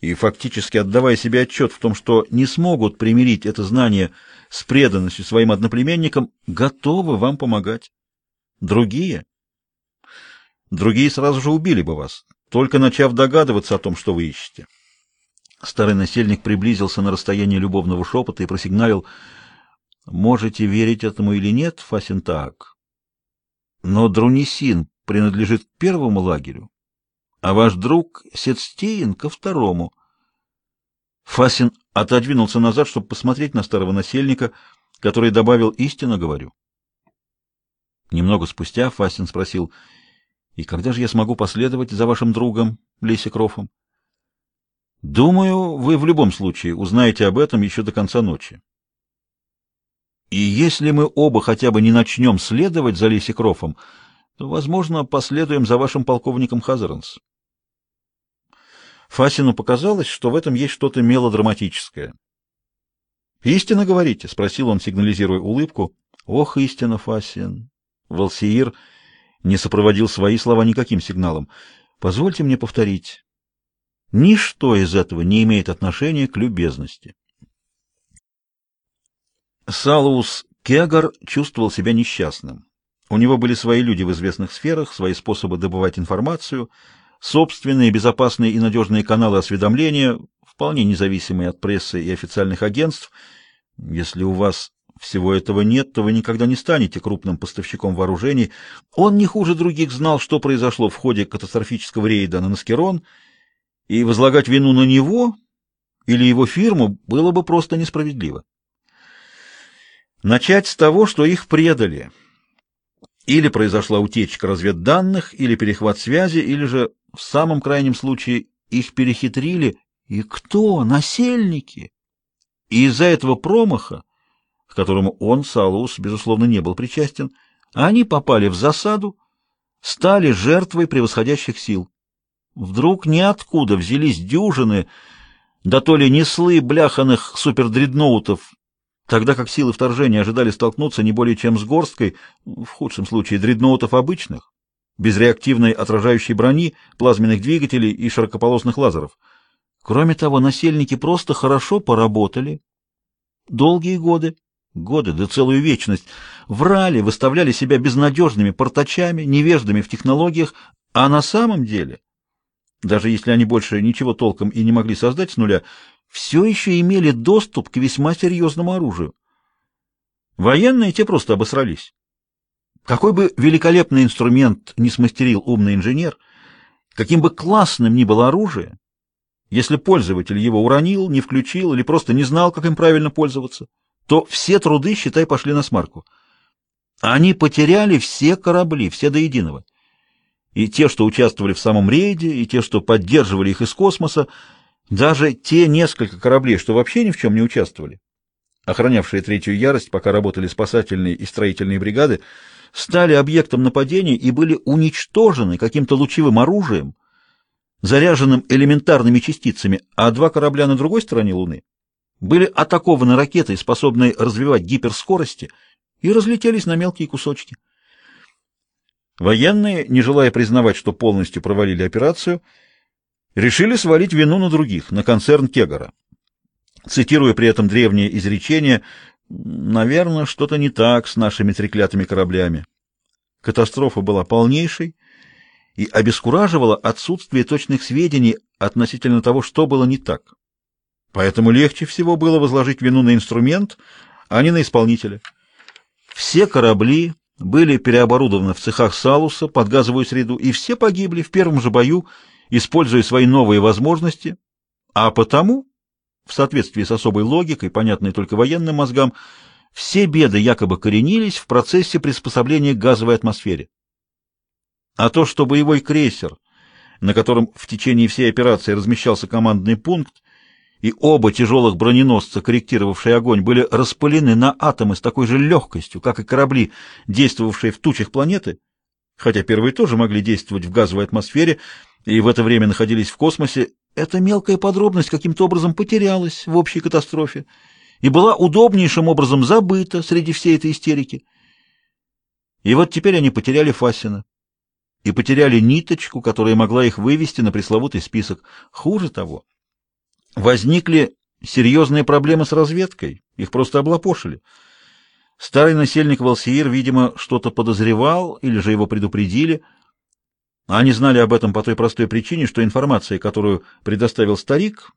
и фактически отдавая себе отчет в том, что не смогут примирить это знание с преданностью своим одноплеменникам, готовы вам помогать. Другие? Другие сразу же убили бы вас, только начав догадываться о том, что вы ищете. Старый насельник приблизился на расстояние любовного шепота и просигналил «Можете верить этому или нет, Фасентаак, но Друнисин принадлежит к первому лагерю, а ваш друг Сетстеин ко второму». Фасин отодвинулся назад, чтобы посмотреть на старого насельника, который добавил «Истинно говорю». Немного спустя Фасин спросил «И когда же я смогу последовать за вашим другом, Лесикрофом?» Думаю, вы в любом случае узнаете об этом еще до конца ночи. И если мы оба хотя бы не начнем следовать за Лисикрофом, то, возможно, последуем за вашим полковником Хазаранс. Фасину показалось, что в этом есть что-то мелодраматическое. «Истинно говорите?» — спросил он, сигнализируя улыбку. «Ох, истинно, Фасин!» Валсиир не сопроводил свои слова никаким сигналом. «Позвольте мне повторить. Ничто из этого не имеет отношения к любезности. Салус Кегар чувствовал себя несчастным. У него были свои люди в известных сферах, свои способы добывать информацию, собственные безопасные и надежные каналы осведомления, вполне независимые от прессы и официальных агентств. Если у вас всего этого нет, то вы никогда не станете крупным поставщиком вооружений. Он не хуже других знал, что произошло в ходе катастрофического рейда на Наскерон — и возлагать вину на него или его фирму было бы просто несправедливо. Начать с того, что их предали. Или произошла утечка разведданных, или перехват связи, или же, в самом крайнем случае, их перехитрили. И кто? Насельники! И из-за этого промаха, к которому он, Салус, безусловно, не был причастен, они попали в засаду, стали жертвой превосходящих сил. Вдруг ниоткуда взялись дюжины, да то ли неслы бляханых супердредноутов, тогда как силы вторжения ожидали столкнуться не более чем с горсткой, в худшем случае дредноутов обычных, без реактивной отражающей брони, плазменных двигателей и широкополосных лазеров. Кроме того, насельники просто хорошо поработали. Долгие годы, годы, да целую вечность, врали, выставляли себя безнадежными портачами, невеждами в технологиях, а на самом деле даже если они больше ничего толком и не могли создать с нуля, все еще имели доступ к весьма серьезному оружию. Военные те просто обосрались. Какой бы великолепный инструмент не смастерил умный инженер, каким бы классным ни было оружие, если пользователь его уронил, не включил или просто не знал, как им правильно пользоваться, то все труды, считай, пошли на смарку. Они потеряли все корабли, все до единого и те, что участвовали в самом рейде, и те, что поддерживали их из космоса, даже те несколько кораблей, что вообще ни в чем не участвовали, охранявшие третью ярость, пока работали спасательные и строительные бригады, стали объектом нападения и были уничтожены каким-то лучевым оружием, заряженным элементарными частицами, а два корабля на другой стороне Луны были атакованы ракетой, способной развивать гиперскорости, и разлетелись на мелкие кусочки. Военные, не желая признавать, что полностью провалили операцию, решили свалить вину на других, на концерн Кегара. Цитируя при этом древнее изречение «Наверное, что-то не так с нашими треклятыми кораблями». Катастрофа была полнейшей и обескураживала отсутствие точных сведений относительно того, что было не так. Поэтому легче всего было возложить вину на инструмент, а не на исполнителя. Все корабли, были переоборудованы в цехах Салуса под газовую среду, и все погибли в первом же бою, используя свои новые возможности, а потому, в соответствии с особой логикой, понятной только военным мозгам, все беды якобы коренились в процессе приспособления к газовой атмосфере. А то, что боевой крейсер, на котором в течение всей операции размещался командный пункт, и оба тяжелых броненосца, корректировавшие огонь, были распылены на атомы с такой же легкостью, как и корабли, действовавшие в тучах планеты, хотя первые тоже могли действовать в газовой атмосфере и в это время находились в космосе, эта мелкая подробность каким-то образом потерялась в общей катастрофе и была удобнейшим образом забыта среди всей этой истерики. И вот теперь они потеряли Фасина и потеряли ниточку, которая могла их вывести на пресловутый список. Хуже того, возникли серьезные проблемы с разведкой, их просто облапошили. Старый насельник Валсиир, видимо, что-то подозревал или же его предупредили. Они знали об этом по той простой причине, что информация, которую предоставил старик,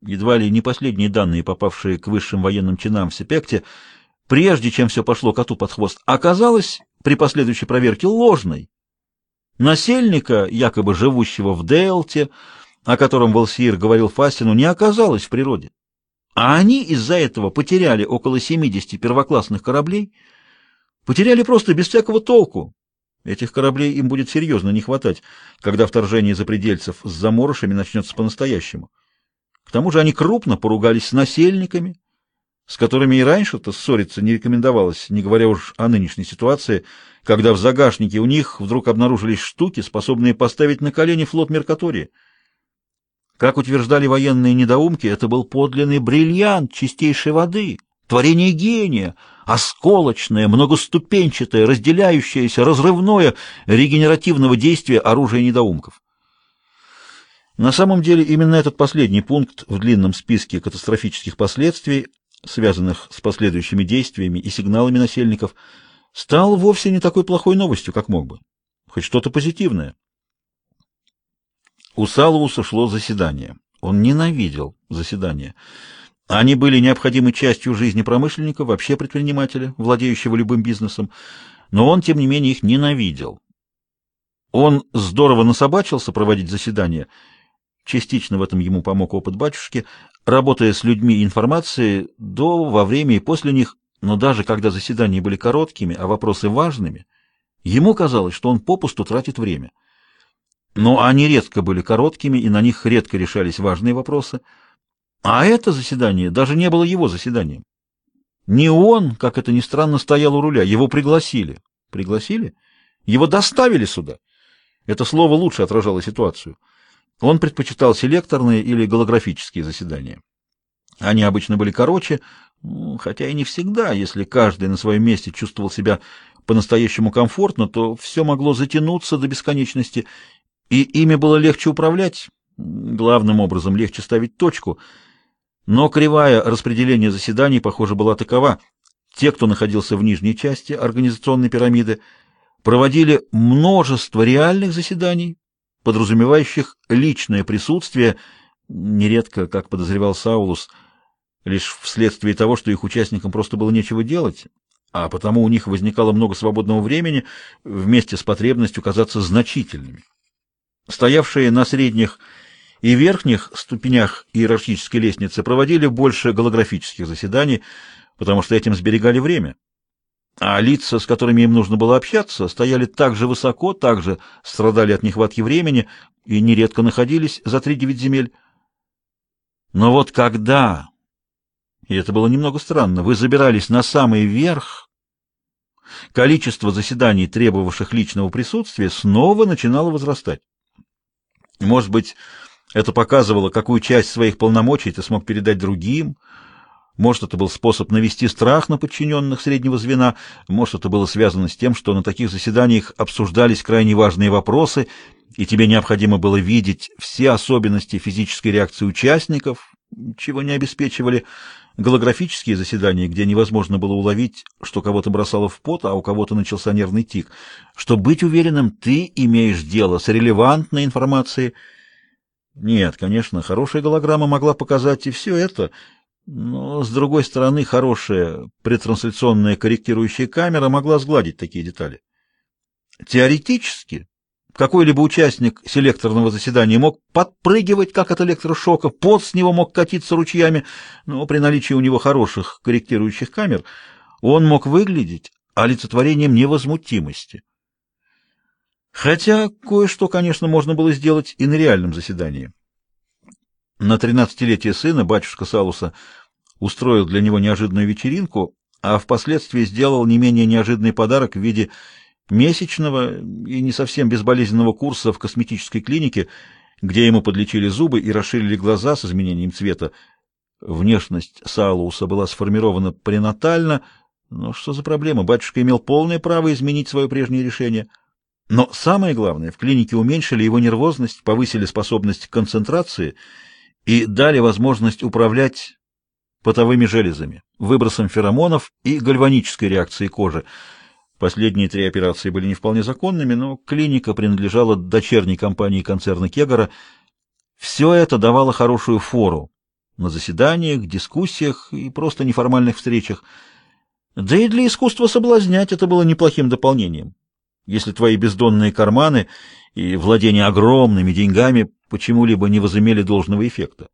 едва ли не последние данные, попавшие к высшим военным чинам в Сепекте, прежде чем все пошло коту под хвост, оказалась при последующей проверке ложной. Насельника, якобы живущего в Дейлте, о котором Валсиир говорил Фастину, не оказалось в природе. А они из-за этого потеряли около 70 первоклассных кораблей, потеряли просто без всякого толку. Этих кораблей им будет серьезно не хватать, когда вторжение запредельцев с заморышами начнется по-настоящему. К тому же они крупно поругались с насельниками, с которыми и раньше-то ссориться не рекомендовалось, не говоря уж о нынешней ситуации, когда в загашнике у них вдруг обнаружились штуки, способные поставить на колени флот Меркатории. Как утверждали военные недоумки, это был подлинный бриллиант чистейшей воды, творение гения, осколочное, многоступенчатое, разделяющееся, разрывное, регенеративного действия оружия недоумков. На самом деле именно этот последний пункт в длинном списке катастрофических последствий, связанных с последующими действиями и сигналами насельников, стал вовсе не такой плохой новостью, как мог бы. Хоть что-то позитивное. У Салууса шло заседание. Он ненавидел заседания. Они были необходимой частью жизни промышленника, вообще предпринимателя, владеющего любым бизнесом, но он, тем не менее, их ненавидел. Он здорово насобачился проводить заседания, частично в этом ему помог опыт батюшки, работая с людьми и информацией до, во время и после них, но даже когда заседания были короткими, а вопросы важными, ему казалось, что он попусту тратит время. Но они редко были короткими, и на них редко решались важные вопросы. А это заседание даже не было его заседанием. Не он, как это ни странно, стоял у руля, его пригласили. Пригласили? Его доставили сюда. Это слово лучше отражало ситуацию. Он предпочитал селекторные или голографические заседания. Они обычно были короче, хотя и не всегда, если каждый на своем месте чувствовал себя по-настоящему комфортно, то все могло затянуться до бесконечности, и ими было легче управлять, главным образом легче ставить точку, но кривая распределения заседаний, похоже, была такова. Те, кто находился в нижней части организационной пирамиды, проводили множество реальных заседаний, подразумевающих личное присутствие, нередко, как подозревал Саулус, лишь вследствие того, что их участникам просто было нечего делать, а потому у них возникало много свободного времени вместе с потребностью казаться значительными. Стоявшие на средних и верхних ступенях иерархической лестницы проводили больше голографических заседаний, потому что этим сберегали время. А лица, с которыми им нужно было общаться, стояли так же высоко, так же страдали от нехватки времени и нередко находились за три-девять земель. Но вот когда, и это было немного странно, вы забирались на самый верх, количество заседаний, требовавших личного присутствия, снова начинало возрастать. Может быть, это показывало, какую часть своих полномочий ты смог передать другим. Может, это был способ навести страх на подчиненных среднего звена. Может, это было связано с тем, что на таких заседаниях обсуждались крайне важные вопросы, и тебе необходимо было видеть все особенности физической реакции участников, чего не обеспечивали голографические заседания, где невозможно было уловить, что кого-то бросало в пот, а у кого-то начался нервный тик. Чтобы быть уверенным, ты имеешь дело с релевантной информацией. Нет, конечно, хорошая голограмма могла показать и все это, но, с другой стороны, хорошая претрансляционная корректирующая камера могла сгладить такие детали. Теоретически, какой-либо участник селекторного заседания мог подпрыгивать, как от электрошока, пот с него мог катиться ручьями, но при наличии у него хороших корректирующих камер он мог выглядеть олицетворением невозмутимости. Хотя кое-что, конечно, можно было сделать и на реальном заседании. На тринадцатилетие сына батюшка Салуса устроил для него неожиданную вечеринку, а впоследствии сделал не менее неожиданный подарок в виде месячного и не совсем безболезненного курса в косметической клинике, где ему подлечили зубы и расширили глаза с изменением цвета. Внешность Салуса была сформирована пренатально, но что за проблема? Батюшка имел полное право изменить свое прежнее решение. Но самое главное, в клинике уменьшили его нервозность, повысили способность к концентрации и дали возможность управлять потовыми железами, выбросом феромонов и гальванической реакцией кожи. Последние три операции были не вполне законными, но клиника принадлежала дочерней компании концерна Кегара. Все это давало хорошую фору на заседаниях, дискуссиях и просто неформальных встречах. Да и для искусства соблазнять это было неплохим дополнением. Если твои бездонные карманы и владение огромными деньгами почему-либо не возымели должного эффекта.